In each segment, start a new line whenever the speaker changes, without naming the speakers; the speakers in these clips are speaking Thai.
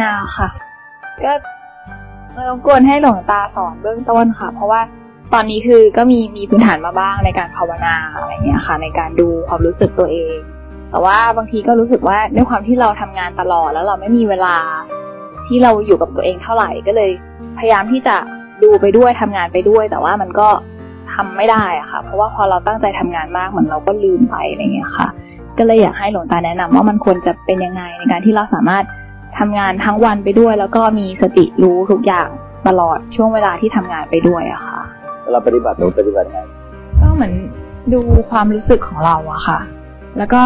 นาวค่ะ ก็รบกวนให้หลวงตาสอนเบื้องต้นค่ะ เพราะว่าตอนนี้คือก็มีมีพื้นฐานมาบ้างในการภาวนาอะไรเงี้ยค่ะ ในการดูความรู้สึกตัวเอง แต่ว่าบางทีก็รู้สึกว่าด้วยความที่เราทำงานตลอดแล้วเราไม่มีเวลาที่เราอยู่กับตัวเองเท่าไหร่ก็เลย พยายามที่จะดูไปด้วยทำงานไปด้วย แต่ว่ามันก็ทำไม่ได้อะค่ะ เพราะว่าพอเราตั้งใจทำงานมากเหมือนเราก็ลืมไปอะไรเงี้ยค่ะ ก็เลยอยากให้หลวงตาแนะนำว่ามันควรจะเป็นยังไงในการที่เราสามารถ ทำงานทั้งวันไปด้วย แล้วก็มีสติรู้ทุกอย่างตลอดช่วงเวลาที่ทำงานไปด้วยอะค่ะ
เราปฏิบัติเราปฏิบัติไง
ก็เหมือนดูความรู้สึกของเราอะค่ะ แล้วก็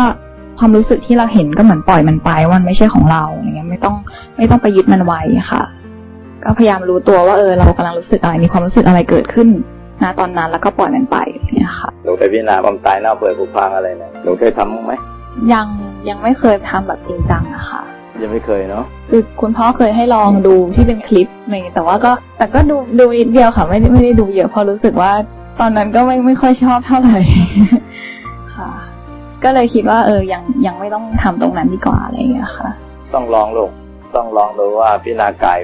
ความรู้สึกที่เราเห็นก็เหมือนปล่อยมันไปว่ามันไม่ใช่ของเราอย่างเงี้ยไม่ต้องไม่ต้องไปยึดมันไว้ค่ะ ก็พยายามรู้ตัวว่าเออเรากำลังรู้สึกอะไรมีความรู้สึกอะไรเกิดขึ้นนะตอนนั้นแล้วก็ปล่อยมันไปอย่างเงี้ยค่ะ
หนูเคยพิจารณาความตายเน่าเปื่อยผุพังอะไรเนี่ยหนูเคยทำบ้างไหม
ยังยังไม่เคยทำแบบจริงจังอะค่ะ
ยังไม่เคยเนาะ
คือคุณพ่อเคยให้ลองดูที่เป็นคลิปอะไรอย่างเงี้ยแต่ว่าก็แต่ก็ดูดูนิดเดียวค่ะ ไม่ได้ไม่ได้ดูเยอะเพราะรู้สึกว่า ตอนนั้นก็ไม่ไม่ค่อยชอบเท่าไหร่ค่ะ ก็เลยคิดว่า เออยังยังไม่ต้องทำตรงนั้นดีกว่าอะไรอย่างเงี้ยค่ะ
ต้องลองลูกต้องลองดูว่าพิจารณากาย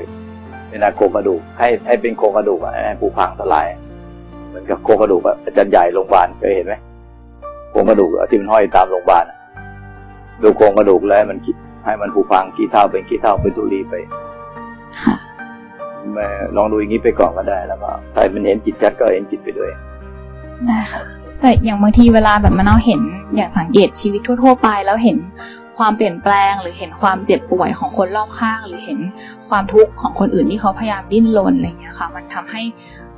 พิจารณาโครงกระดูก ให้ให้เป็นโครงกระดูกอะให้ผุพังสลายเหมือนกับโครงกระดูกอะอาจารย์ใหญ่โรงพยาบาลเคยเห็นไหมโครงกระดูกอะที่มันห้อยตามโรงพยาบาลอะดูโครงกระดูกแล้วให้มันคิด ให้มันผุพังกี่เท่าเป็นกี่เท่าเป็นตุลีไป
ค่ะ
แม่ลองดูอย่างนี้ไปก่อนก็ได้แล้วก็ถ้ามันเห็นจิตชัดก็เห็นจิตไปด้วย
ได้ค่ะแต่อย่างบางทีเวลาแบบมันเอาเห็นอย่างสังเกตชีวิตทั่ว ๆ ไป แล้วเห็นความเปลี่ยนแปลง หรือเห็นความเจ็บป่วยของคนรอบข้าง หรือเห็นความทุกข์ของคนอื่นที่เขาพยายามดิ้นรนอะไรอย่างเงี้ยค่ะ มันทำให้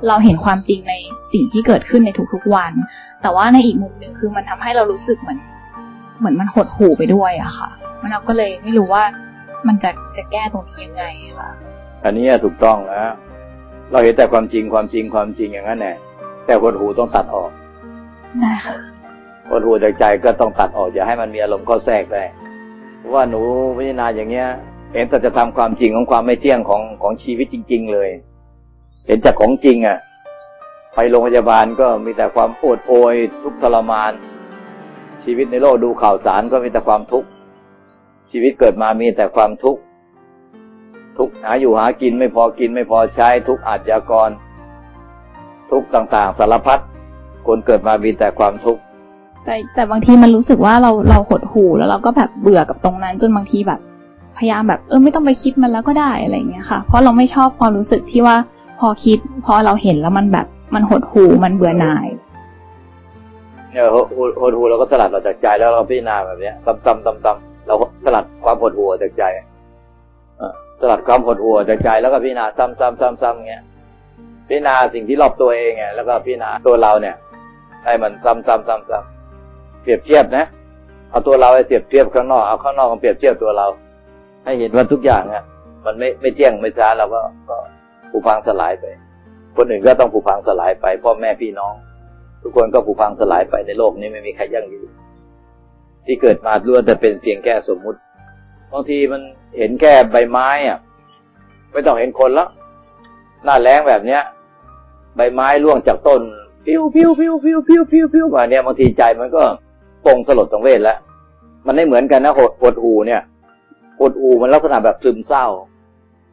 เราเห็นความจริงในสิ่งที่เกิดขึ้นในทุกๆวัน แต่ว่าในอีกมุมหนึ่งคือมันทำให้เรารู้สึกเหมือน เหมือนมันหดหู่ไปด้วยอะค่ะมันเราก็เลยไม่รู้ว่ามันจะจะแก้ตรงนี้ยังไงค่ะ
อันนี้ถูกต้องนะเราเห็นแต่ความจริงความจริงความจริงอย่างนั้นแหละแต่หดหูต้องตัดออก
ได้ค่ะ
หดหูจากใจก็ต้องตัดออกอย่าให้มันมีอารมณ์เข้าแทรกได้เพราะว่าหนูพิจารณาอย่างเงี้ย เห็นแต่จะทำความจริงของความไม่เที่ยงของของชีวิตจริง ๆ เลย เห็นจากของจริงอะ ไปโรงพยาบาลก็มีแต่ความปวดโอยทุกข์ทรมาน ชีวิตในโลกดูข่าวสารก็มีแต่ความทุกข์ ชีวิตเกิดมามีแต่ความทุกข์ ทุกหาอยู่หากินไม่พอกินไม่พอใช้ ทุกอาชญากร ทุกต่างๆ สารพัดคนเกิดมามีแต่ความทุกข์
แต่แต่บางทีมันรู้สึกว่าเราเราหดหู่แล้วเราก็แบบเบื่อกับตรงนั้น จนบางทีแบบ พยายามแบบเออไม่ต้องไปคิดมันแล้วก็ได้อะไรอย่างเงี้ยค่ะ เพราะเราไม่ชอบความรู้สึกที่ว่าพอคิด พอเราเห็นแล้วมันแบบมันหดหู่มันเบื่อหน่าย
เนี่ยโหโหโหดหูเราก็สลัดออกจากใจแล้วเราพิจารณาแบบเนี้ยซ้ำๆซ้ำๆเราสลัดความหดหูออกจากใจอสลัดความหดหูออกจากใจแล้วก็พิจารณาซ้ำๆซ้ำๆเงี้ยพิจารณาสิ่งที่รอบตัวเองไงแล้วก็พิจารณาตัวเราเนี่ยให้มันซ้ำๆซ้ำๆเปรียบเทียบนะเอาตัวเราไปเปรียบเทียบข้างนอกเอาข้างนอกมาเปรียบเทียบตัวเรา ให้เห็นว่าทุกอย่างอะมันไม่ไม่เที่ยงไม่ช้าเราก็ก็ผุพังสลายไป คนอื่นก็ต้องผุพังสลายไปพ่อแม่พี่น้อง ทุกคนก็ผุพังสลายไปในโลกนี้ไม่มีใครยั่งยืนที่เกิดมาล้วนแต่เป็นเพียงแค่สมมุติบางทีมันเห็นแค่ใบไม้อะไม่ต้องเห็นคนแล้วหน้าแรงแบบเนี้ย ใบไม้ร่วงจากต้นพิ้วพิ้วพิ้วพิ้วพิ้วพิ้วพิ้วมาเนี่ยบางทีใจมันก็ปรงสลดสังเวชแล้วมันไม่เหมือนกันนะหดหดหูเนี่ยหดหูมันลักษณะแบบซึมเศร้า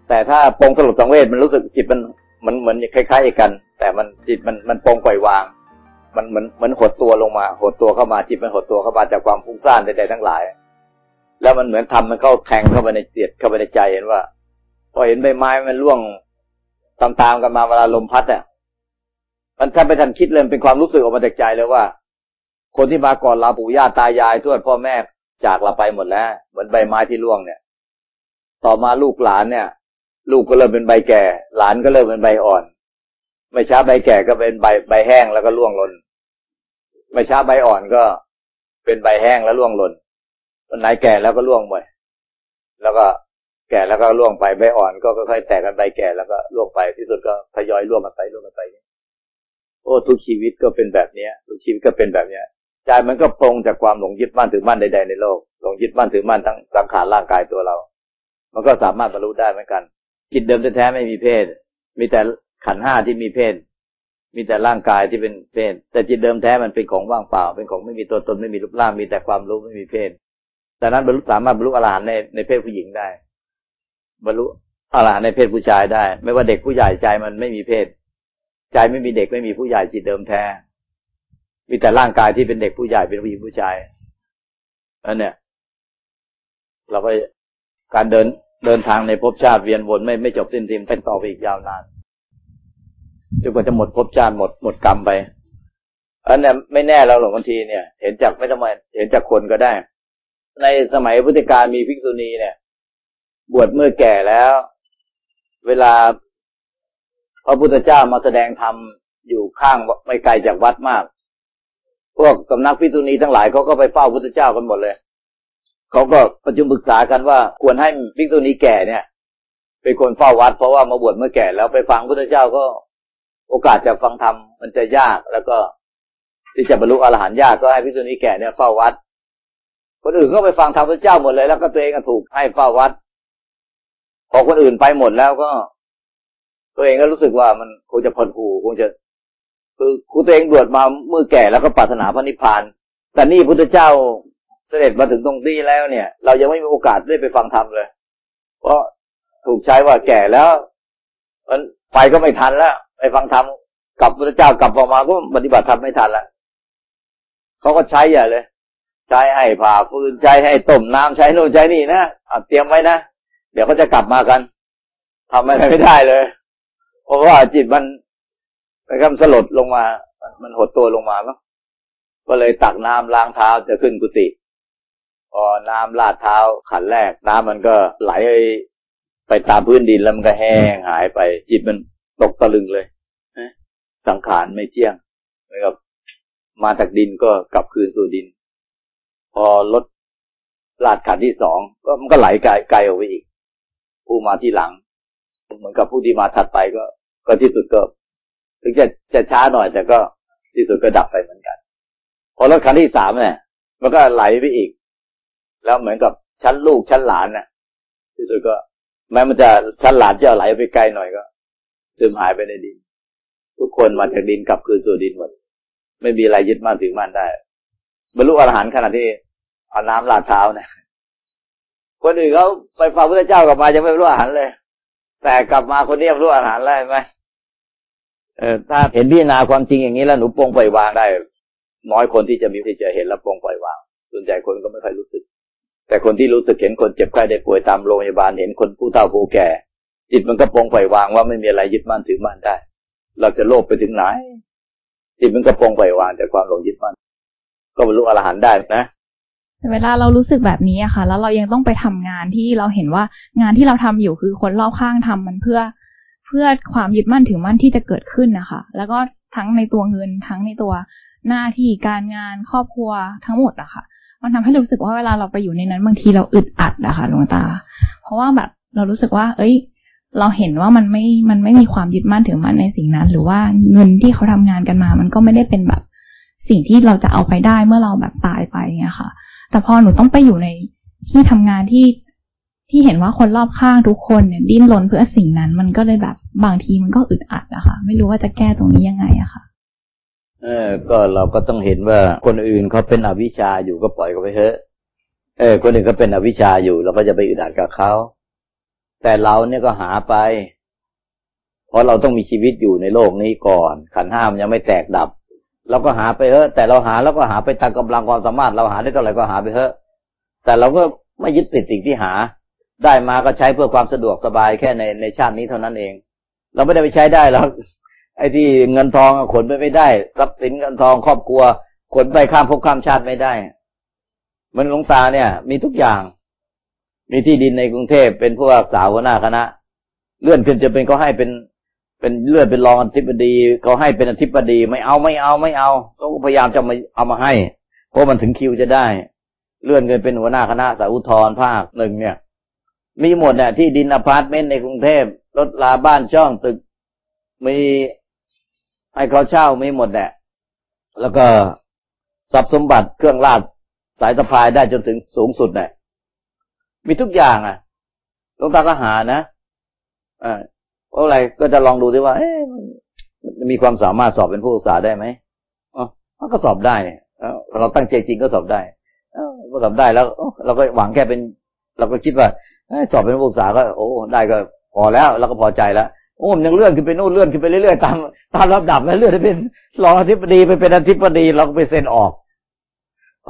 แต่ถ้าปรงสลดสังเวชมันรู้สึกจิตมันมันเหมือนคล้ายๆกัน แต่มันจิตมันมันปรงปล่อยวาง มันเหมือนเหมือนหดตัวลงมา หดตัวเข้ามาจิตมันหดตัวเข้ามาจากความฟุ้งซ่านใดๆทั้งหลาย แล้วมันเหมือนทำมันเข้าแทงเข้าไปในจิตเข้าไปในใจเห็นว่า พอเห็นใบไม้มันร่วงตามๆกันมาเวลาลมพัดอะมันถ้าไปทันคิดเลยมันเป็นความรู้สึกออกมาจากใจเลยว่า คนที่มาก่อนเราปู่ย่าตายายทวดพ่อแม่จากเราไปหมดแล้ว เหมือนใบไม้ที่ร่วงเนี่ย ต่อมาลูกหลานเนี่ย ลูกก็เริ่มเป็นใบแก่ หลานก็เริ่มเป็นใบอ่อน ไม่ช้าใบแก่ก็เป็นใบใบแห้งแล้วก็ร่วงหล่นไม่ช้าใบอ่อนก็เป็นใบแห้งแล้วร่วงหล่นวันไหนแก่แล้วก็ร่วงไปแล้วก็แก่แล้วก็ร่วงไปใบอ่อนก็ค่อยๆแตกกันใบแก่แล้วก็ร่วงไปที่สุดก็ทยอยร่วงกันไปร่วงกันไปโอ้ทุกชีวิตก็เป็นแบบเนี้ย ทุกชีวิตก็เป็นแบบเนี้ยใจมันก็ปรงจากความหลงยึดมั่นถือมั่นใดๆในโลกหลงยึดมั่นถือมั่นทั้งสังขารร่างกายตัวเรา มันก็สามารถบรรลุได้เหมือนกัน จิตเดิมแท้ๆไม่มีเพศ มีแต่ ขันห้าที่มีเพศ มีแต่ร่างกายที่เป็นเพศ แต่จิตเดิมแท้มันเป็นของว่างเปล่า เป็นของไม่มีตัวตนไม่มีรูปร่างมีแต่ความรู้ไม่มีเพศแต่นั้นบรรลุสามารถบรรลุอรหันต์ในในเพศผู้หญิงได้ บรรลุอรหันต์ในเพศผู้ชายได้ ไม่ว่าเด็กผู้ใหญ่ใจมันไม่มีเพศ ใจไม่มีเด็กไม่มีผู้ใหญ่จิตเดิมแท้ มีแต่ร่างกายที่เป็นเด็กผู้ใหญ่เป็นผู้หญิงผู้ชายอันเนี้ยเราไปการเดินเดินทางในภพชาติเวียนวนไม่ไม่จบสิ้นทีมเป็นต่อไปอีกยาวนาน จนกว่าจะหมดภพชาติหมดหมดกรรมไปอันนี้ไม่แน่เราหรอกบางทีเนี่ย เห็นจากไม่ต้องมาเห็นจากคนก็ได้ ในสมัยพุทธกาลมีภิกษุณีเนี่ย บวชเมื่อแก่แล้ว เวลาพระพุทธเจ้ามาแสดงธรรมอยู่ข้างไม่ไกลจากวัดมาก พวกสำนักภิกษุณีทั้งหลายเขาก็ไปเฝ้าพุทธเจ้ากันหมดเลยเขาก็ประชุมปรึกษากันว่าควรให้ภิกษุณีแก่เนี่ยเป็นคนเฝ้าวัดเพราะว่ามาบวชเมื่อแก่แล้วไปฟังพุทธเจ้าก็ โอกาสจะฟังธรรมมันจะยากแล้วก็ที่จะบรรลุอรหันต์ยากก็ให้ภิกษุณีแก่เนี่ยเฝ้าวัด คนอื่นก็ไปฟังธรรมพระเจ้าหมดเลย แล้วก็ตัวเองก็ถูกให้เฝ้าวัด พอคนอื่นไปหมดแล้วก็ ตัวเองก็รู้สึกว่ามันคงจะพอหูคงจะ คือครูตัวเองบวชมาเมื่อแก่แล้วก็ปรารถนาพระนิพพาน แต่นี่พุทธเจ้าเสด็จมาถึงตรงนี้แล้วเนี่ย เรายังไม่มีโอกาสได้ไปฟังธรรมเลย เพราะถูกใช้ว่าแก่แล้วมันไปก็ไม่ทันแล้ว ไปฟังธรรมกับพระเจ้ากลับออกมาก็ปฏิบัติธรรมไม่ทันล้วเขาก็ใช้ใหญ่เลย ใช้ให้ผ่าฟืนใช้ให้ต้มน้ำใช้โน่นใช้นี่นะเตรียมไว้นะเดี๋ยวเขาจะกลับมากันทำอะไรไม่ได้เลย เพราะว่าจิตมันนะครับสลดลงมา มันหดตัวลงมาเนาะก็เลยตักน้ำล้างเท้าจะขึ้นกุฏิพอน้ำลาดเท้าขันแรกน้ำมันก็ไหลไปตามพื้นดินแล้วมันก็แห้งหายไป จิตมัน ตกตะลึงเลยสังขารไม่เที่ยงนะครับ มาจากดินก็กลับคืนสู่ดิน พอลดลาดขันที่สองก็มันก็ไหลไกลไกลออกไปอีก ผู้มาที่หลัง เหมือนกับผู้ที่มาถัดไปก็ ก็ที่สุดก็ถึงจะจะช้าหน่อยแต่ก็ที่สุดก็ดับไปเหมือนกัน พอรถคันที่สามเนี่ย มันก็ไหลไปอีก แล้วเหมือนกับชั้นลูกชั้นหลานน่ะ ที่สุดก็ แม้มันจะชั้นหลานจะไหลไปไกลหน่อยก็ ซึมหายไปในดิน ทุกคนมาจากดินกลับคืนสู่ดินหมด ไม่มีอะไรยึดมั่นถือมั่นได้ บรรลุอรหันต์ขณะที่เอาน้ำลาดเท้าเนี่ยคนอื่นเขาไปฟังพระเจ้ากลับมาจะไม่รรลุอรหันต์เลย แต่กลับมาคนนี้รรลุอรหันต์แล้วไหมเออถ้าเห็นพิจารณาความจริงอย่างนี้แล้วหนูปรงปล่อยวางได้ น้อยคนที่จะมีที่จะเห็นแล้วปรงปล่อยวางส่วนใหญ่คนก็ไม่ค่อยรู้สึก แต่คนที่รู้สึกเห็นคนเจ็บไข้ได้ป่วยตามโรงพยาบาลเห็นคนผู้เฒ่าผู้แก่ จิตมันก็ปรงปล่อยวางว่าไม่มีอะไรยึดมั่นถือมั่นได้ เราจะโลภไปถึงไหน จิตมันก็ปรงปล่อยวางจากความหลงยึดมั่น ก็บรรลุอรหันต์ได้นะ
เวลาเรารู้สึกแบบนี้อะค่ะ แล้วเรายังต้องไปทำงานที่เราเห็นว่างานที่เราทำอยู่คือคนรอบข้างทำมันเพื่อ เพื่อความยึดมั่นถือมั่นที่จะเกิดขึ้นนะคะ แล้วก็ทั้งในตัวเงินทั้งในตัวหน้าที่การงานครอบครัวทั้งหมดอะค่ะ มันทำให้รู้สึกว่าเวลาเราไปอยู่ในนั้นบางทีเราอึดอัดนะค่ะหลวงตา เพราะว่าแบบเรารู้สึกว่า เอ้ย เราเห็นว่ามันไม่ มันไม่มีความยึดมั่นถือมั่นในสิ่งนั้น หรือว่าเงินที่เขาทำงานกันมา มันก็ไม่ได้เป็นแบบสิ่งที่เราจะเอาไปได้เมื่อเราแบบตายไปเงี้ยค่ะ แต่พอหนูต้องไปอยู่ในที่ทำงานที่ที่เห็นว่าคนรอบข้างทุกคนเนี่ยดิ้นรนเพื่อสิ่งนั้น มันก็เลยแบบบางทีมันก็อึดอัดนะคะไม่รู้ว่าจะแก้ตรงนี้ยังไงอะค่ะ
เออ ก็เราก็ต้องเห็นว่าคนอื่นเขาเป็นอวิชชาอยู่ก็ปล่อยเขาไปเถอะ เออ คนอื่นเขาเป็นอวิชชาอยู่เราก็จะไปอึดอัดกับเขา แต่เราเนี่ยก็หาไป เพราะเราต้องมีชีวิตอยู่ในโลกนี้ก่อน ขันห้ามยังไม่แตกดับ เราก็หาไปเถอะ แต่เราหาแล้วก็หาไปตามกำลังความสามารถ เราหาได้เท่าไหร่ก็หาไปเถอะ แต่เราก็ไม่ยึดติดสิ่งที่หา ได้มาก็ใช้เพื่อความสะดวกสบายแค่ในในชาตินี้เท่านั้นเอง เราไม่ได้ไปใช้ได้หรอกไอ้ที่เงินทองขนไปไม่ได้ทรัพย์สินเงินทองครอบครัวขนไปข้ามภพข้ามชาติไม่ได้ มันหลวงตาเนี่ย มีทุกอย่าง มีที่ดินในกรุงเทพเป็นผู้รักษาหัวหน้าคณะ เลื่อนขึ้นจะเป็นเขาให้เป็นเป็นเลื่อนเป็นรองอธิบดีเขาให้เป็นอธิบดี ไม่เอาไม่เอาไม่เอาเขาก็พยายามจะมาเอามาให้ เพราะมันถึงคิวจะได้ เลื่อนเงินเป็นหัวหน้าคณะสาวุทรภาคหนึ่งเนี่ย มีหมดเนี่ยที่ดินอพาร์ตเมนต์ในกรุงเทพรถลาบ้านช่องตึก มีให้เขาเช่าไม่หมดแหละแล้วก็ทรัพย์สมบัติเครื่องราชสายสะพายได้จนถึงสูงสุดแหละ มีทุกอย่างอะลงตาก็หานะอ่าเพราะอะไรก็จะลองดูดิว่า เอ๊ะมีความสามารถสอบเป็นผู้ศึกษาได้ไหมอ๋อมันก็สอบได้เนี่ยเราตั้งใจจริงก็สอบได้ก็สอบได้แล้วเราก็หวังแค่เป็น เราก็คิดว่าสอบเป็นผู้ศึกษาก็ โอ้ ได้ก็พอแล้วแล้วก็พอใจแล้วโอ้มันยังเลื่อนขึ้นไปนู่นเลื่อนขึ้นไปเรื่อยๆตามตามลำดับแล้วเลื่อนไปเป็นรองอธิบดีไปเป็นอธิบดีเราก็ไปเซ็นออก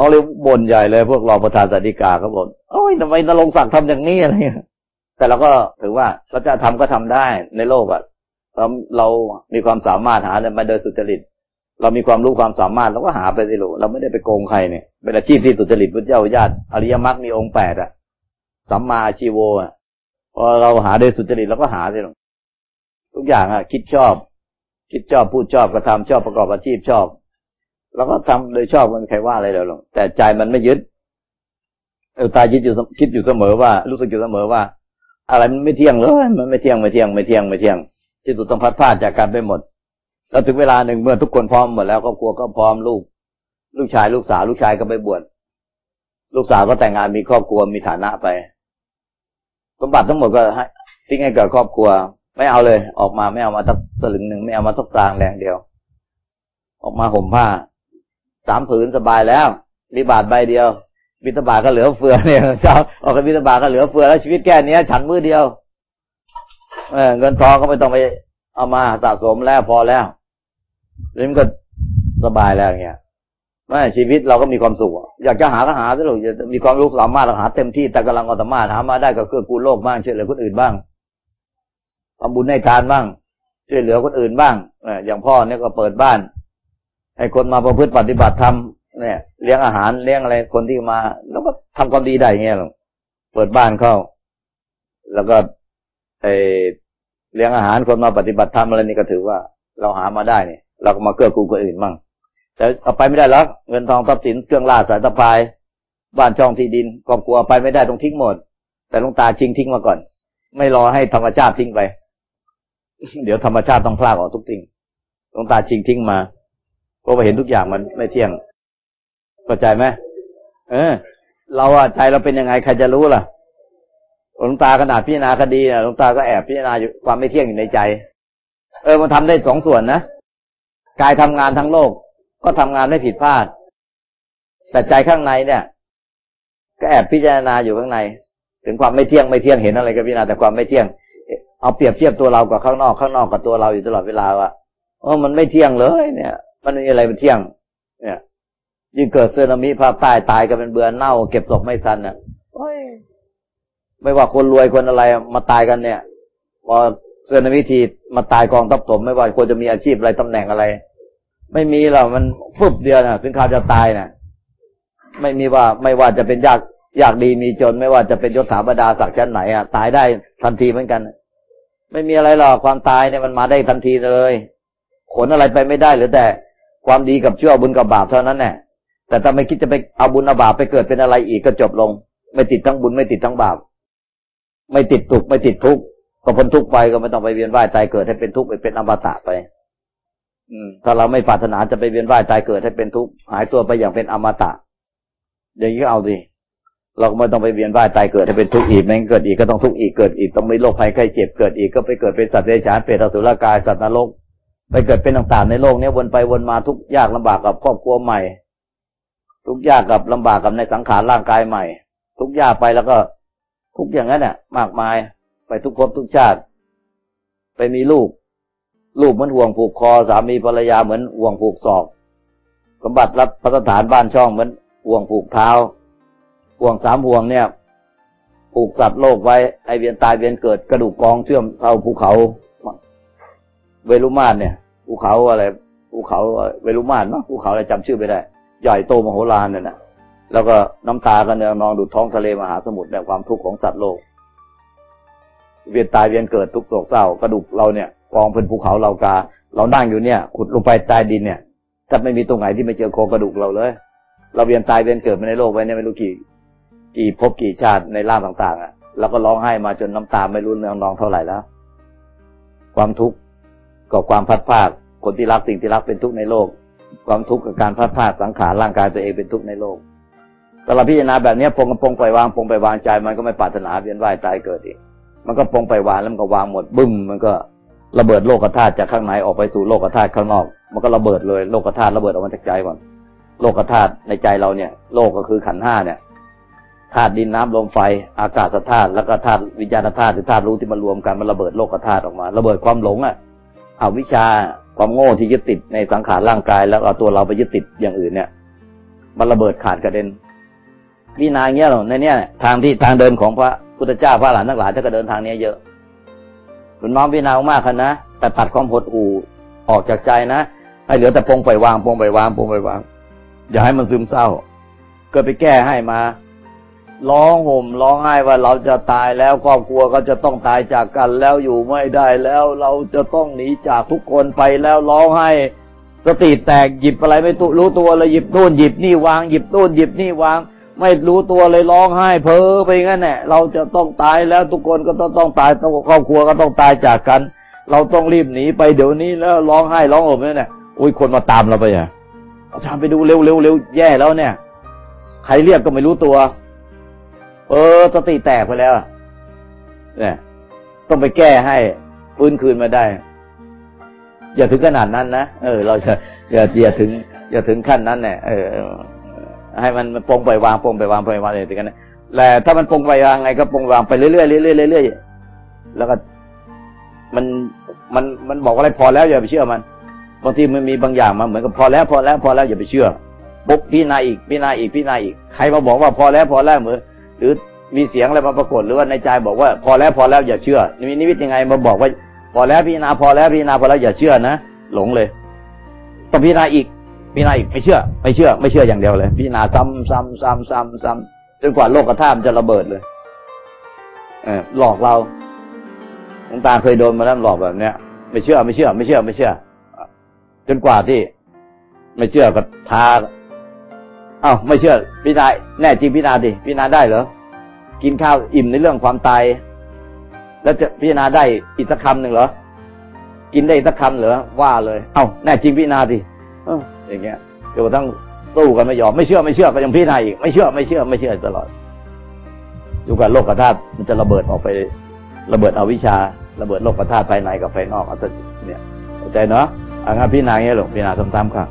เขาเลยบ่นใหญ่เลยพวกรองประธานสาธิกาเขาบ่นโอ้ยทำไมนรงศักดิ์ทำอย่างนี้อะไรแต่เราก็ถือว่าเราจะทำก็ทำได้ในโลกอะเราเรามีความสามารถหามาโดยสุจริต เรามีความรู้ความสามารถเราก็หาไปสิลูกเราไม่ได้ไปโกงใครเนี่ยเป็นอาชีพที่สุจริตพระเจ้าญาติอริยมรรคมีองค์แปดอะสัมมาชีโวอะพอเราหาโดยสุจริตเราก็หาสิลูกทุกอย่างอะคิดชอบ คิดชอบพูดชอบกระทำชอบประกอบอาชีพชอบ เราก็ทำโดยชอบมันใครว่าอะไรเราหรอกแต่ใจมันไม่ยึดเออตายึดอยู่คิดอยู่เสมอว่า รู้สึกอยู่เสมอว่า อะไรมันไม่เที่ยงเลยมันไม่เที่ยงไม่เที่ยงไม่เที่ยงไม่เที่ยง ที่สุดต้องพัดพลาดจากการไปหมดแล้วถึงเวลาหนึ่งเมื่อทุกคนพร้อมหมดแล้วครอบครัวก็พร้อมลูก ลูกชายลูกสาวลูกชายก็ไปบวชลูกสาวก็แต่งงานมีครอบครัวมีฐานะไปสมบัติทั้งหมดก็ให้ทิ้งให้กับครอบครัว ไม่เอาเลย ออกมาไม่เอามาตักสลึงหนึ่งไม่เอามาตักกลางแรงเดียว ออกมาห่มผ้า สามผืนสบายแล้วมีบาทใบเดียวบิณฑบาตก็เหลือเฟือเนี่ยเจ้าออกไปบิณฑบาตก็เหลือเฟือแล้วชีวิตแค่นี้ฉันมือเดียวเออเงินทองก็ไม่ต้องไปเอามาสะสมแล้วพอแล้วนี่มันก็สบายแล้วเงี้ยไม่ชีวิตเราก็มีความสุขอยากจะหาก็หาสิลูกจะมีความรู้สามารถหาเต็มที่แต่กำลังก็สามารถหามาได้ก็เกื้อกูลโลกบ้างช่วยเหลือคนอื่นบ้างทำบุญให้ทานบ้างช่วยเหลือคนอื่นบ้างอย่างพ่อเนี่ยก็เปิดบ้าน ให้คนมาประพฤติปฏิบัติธรรมเนี่ยเลี้ยงอาหารเลี้ยงอะไรคนที่มา แล้วก็ทำความดีได้เงี้ยหรอกเปิดบ้านเข้า แล้วก็ไอเลี้ยงอาหารคนมาปฏิบัติธรรมอะไรนี่ก็ถือว่า เราหามาได้เนี่ย เราก็มาเกื้อกูลคนอื่นมั่งแต่เอาไปไม่ได้แล้วเงินทองทรัพย์สินเครื่องล่าสายตะพาย บ้านช่องที่ดินครอบครัวไปไม่ได้ต้องทิ้งหมด แต่ลงตาชิงทิ้งมาก่อน ไม่รอให้ธรรมชาติทิ้งไป เดี๋ยวธรรมชาติต้องพลากออกทุกสิ่งลงตาชิงทิ้งมา เพราะว่าเห็นทุกอย่างมันไม่เที่ยงเข้าใจไหมเออ เราอะใจเราเป็นยังไงใครจะรู้ล่ะหลวงตาขนาดพิจารณาคดีนะหลวงตาก็แอบพิจารณาอยู่ความไม่เที่ยงอยู่ในใจ เออมันทำได้สองส่วนนะกายทำงานทั้งโลก ก็ทำงานไม่ผิดพลาด แต่ใจข้างในเนี่ย ก็แอบพิจารณาอยู่ข้างใน ถึงความไม่เที่ยงไม่เที่ยงเห็นอะไรก็พิจารณาแต่ความไม่เที่ยง เอาเปรียบเทียบตัวเรากับข้างนอกข้างนอกกับตัวเราอยู่ตลอดเวลาว่าโอ้มันไม่เที่ยงเลย เนี่ย มันไม่มีอะไรมันเที่ยง เนี่ย ยิ่งเกิดเซนามิภาคใต้ตายกันเป็นเบือเน่า เก็บศพไม่ทันเนี่ยไม่ว่าคนรวยคนอะไรมาตายกันเนี่ยพอเซนามิทีมาตายกองทัพถมไม่ว่าควรจะมีอาชีพอะไรตำแหน่งอะไร ไม่มีหรอกมันฟุบเดียวนะถึงข่าวจะตายนะไม่มีว่าไม่ว่าจะเป็นยากยากดีมีจน ไม่ว่าจะเป็นยศถาบรรดาศักดิ์ชั้นไหนอะตายได้ทันทีเหมือนกัน ไม่มีอะไรหรอกความตายเนี่ยมันมาได้ทันทีเลย ขนอะไรไปไม่ได้หรือแต่ ความดีกับชั่วบุญกับบาปเท่านั้นแหละแต่ถ้าไม่คิดจะไปเอาบุญเอาบาปไปเกิดเป็นอะไรอีกก็จบลง ไม่ติดทั้งบุญไม่ติดทั้งบาป ไม่ติดทุกไม่ติดทุกข์ก็พ้นทุกข์ไปก็ไม่ต้องไปเวียนว่ายตายเกิดให้เป็นทุกข์ไปเป็นอมตะไป อืม ถ้าเราไม่ปรารถนาจะไปเวียนว่ายตายเกิดให้เป็นทุกข์หายตัวไปอย่างเป็นอมตะอย่างนี้ก็เอาสิเราก็ไม่ต้องไปเวียนว่ายตายเกิดให้เป็นทุกข์อีกแม้เกิดอีกก็ต้องทุกข์อีกเกิดอีกต้องมีโรคภัยไข้เจ็บเกิดอีกก็ไปเกิดเป็นสัตว์เดรัจฉานเปรตอสุรกายสัตว์นรก ไปเกิดเป็นต่างๆในโลกนี้วนไปวนมาทุกยากลำบากกับครอบครัวใหม่ ทุกยากกับลำบากกับในสังขารร่างกายใหม่ ทุกยากไปแล้วก็ ทุกอย่างนั้นเนี่ยมากมายไปทุกภพทุกชาติ ไปมีลูก ลูกเหมือนห่วงผูกคอสามีภรรยาเหมือนห่วงผูกศอก สมบัติรับพัฒฐานบ้านช่องเหมือนห่วงผูกเท้าห่วงสามห่วงเนี่ยผูกสัตว์โลกไว้ไอเวียนตายเวียนเกิดกระดูกกองเชื่อมเท่าภูเขา เวลุมาศเนี่ยภูเขาอะไรภูเขาเวลุมาศเนาะภูเขาอะไรจำชื่อไม่ได้ ใหญ่โตมโหฬารเนี่ยนะแล้วก็น้ำตากันเนี่ยนองดูท้องทะเลมหาสมุทรเนี่ยความทุกข์ของสัตว์โลก เวียนตายเวียนเกิดทุกโศกเศร้ากระดูกเราเนี่ยกองเป็นภูเขาเรากา เรานั่งอยู่เนี่ย ขุดลงไปใต้ดินเนี่ยถ้าไม่มีตรงไหนที่ไม่เจอโครงกระดูกเราเลย เราเวียนตายเวียนเกิดมาในโลกไปเนี่ยไม่รู้กี่กี่ภพกี่ชาติในร่างต่าง ๆ อะเราก็ร้องไห้มาจนน้ำตาไม่รู้เนื้องนองเท่าไหร่แล้ว ความทุกข์ กับความพัดพาดคนที่รักสิ่งที่รักเป็นทุกข์ในโลก ความทุกข์กับการพัดพาดสังขารร่างกายตัวเองเป็นทุกข์ในโลกแต่เราพิจารณาแบบนี้ปงกับปงไปวางปงไปวางใจ มันก็ไม่ปรารถนาเวียนว่ายตายเกิดอีกมันก็ปงไปวางแล้วมันก็วางหมดบึ้มมันก็ระเบิดโลกธาตุจากข้างในออกไปสู่โลกธาตุข้างนอก มันก็ระเบิดเลยโลกธาตุระเบิดออกมาจากใจก่อนโลกธาตุในใจเราเนี่ย โลกก็คือขันห้าเนี่ยธาตุดินน้ำลมไฟอากาศธาตุแล้วก็ธาตุวิญญาณธาตุหรือธาตุรู้ที่มารวมกันมันระเบิดโลกธาตุออกมา ระเบิดความหลงอะ เอาวิชาความโง่ที่ยึดติดในสังขารร่างกาย แล้วเอาตัวเราไปยึดติดอย่างอื่นเนี่ย มันระเบิดขาดกระเด็นวินาเงี้ยหรอในเนี้ยทางที่ทางเดินของพระพุทธเจ้าพระหลานทั้งหลายท่านก็เดินทางนี้เยอะคุณน้อมวินามากคันนะแต่ตัดความหดหู่ออกจากใจนะให้เหลือแต่ปงไปวางปงไปวางปงไปวาง อย่าให้มันซึมเศร้า ก็ไปแก้ให้มา ร้องห่มร้องไห้ว่าเราจะตายแล้วครอบครัวก็จะต้องตายจากกันแล้วอยู่ไม่ได้แล้วเราจะต้องหนีจากทุกคนไปแล้วร้องไห้สติแตกหยิบอะไรไม่ตุรู้ตัวเลยหยิบนู่นหยิบนี่วางหยิบนู่นหยิบนี่วาง ไม่รู้ตัวเลยร้องไห้เพ้อไปงั้นแหละเราจะต้องตายแล้วทุกคนก็ต้องต้องตายต้องครอบครัวก็ต้องตายจากกัน เราต้องรีบหนีไปเดี๋ยวนี้แล้วร้องไห้ร้องห่มเนี่ยอุ้ยคนมาตามเราไปอะอาจารย์ไปดูเร็วเร็วเร็วแย่แล้วเนี่ย ใครเรียกก็ไม่รู้ตัว เออสติแตกไปแล้วเนี่ยต้องไปแก้ให้ฟื้นคืนมาได้ อย่าถึงขนาดนั้นนะเออ เราจะอย่าอย่าถึง อย่าถึงขั้นนั้นเนี่ยเออ ให้มันปงไปวางปงไปวางไปวางอะไรถึงกันนะแต่ถ้ามันปงไปวางไงก็ปงวางไปเรื่อยๆเรื่อยๆเรื่อยๆแล้วก็มันมันมันบอกอะไรพอแล้วอย่าไปเชื่อมันบางทีมันมีบางอย่างมาเหมือนกับพอแล้วพอแล้วพอแล้วอย่าไปเชื่อปุ๊บพี่นาอีกพี่นาอีกพี่นาอีกใครมาบอกว่าพอแล้วพอแล้วเหมือน หรือมีเสียงอะไรมาปรากฏหรือว่าในใจบอกว่า พอแล้วพอแล้วอย่าเชื่อมีนิมิตยังไงมาบอกว่า พอแล้วพี่นาพอแล้วพี่นาพอแล้วอย่าเชื่อนะหลงเลยต้องพี่นาอีกพี่นาอีกไม่เชื่อ ไม่เชื่อ ไม่เชื่ออย่างเดียวเลยพี่นาซ้ำซ้ำซ้ำซ้ำซ้ำจนกว่าโลกกระทามจะระเบิดเลย เออหลอกเราหลวงตาเคยโดนมาแล้วหลอกแบบเนี้ยไม่เชื่อไม่เชื่อ ไม่เชื่อไม่เชื่อ จนกว่าที่ ไม่เชื่อก็ทา อ้าไม่เชื่อพี่นาแน่จริงพี่นาดิพี่นาได้เหรอกินข้าวอิ่มในเรื่องความตาย แล้วจะพิจารณาได้อีกสักคำหนึ่งเหรอกินได้สักคำเหรอว่าเลย เอ้าแน่จริงพิจารณาดิเอออย่างเงี้ยจนกระทั่งสู้กันไม่ยอมไม่เชื่อไม่เชื่อก็ยังพิจารณาอีกไม่เชื่อไม่เชื่อไม่เชื่อตลอดดูการโลกธาตุมันจะระเบิดออกไประเบิดเอาวิชา ระเบิดโลกธาตุภายในกับภายนอกเอาเนี่ยเข้าใจเนาะอ่าพิจารณาอย่างเงี้ยหรอกพิจารณาซ้ำๆครับ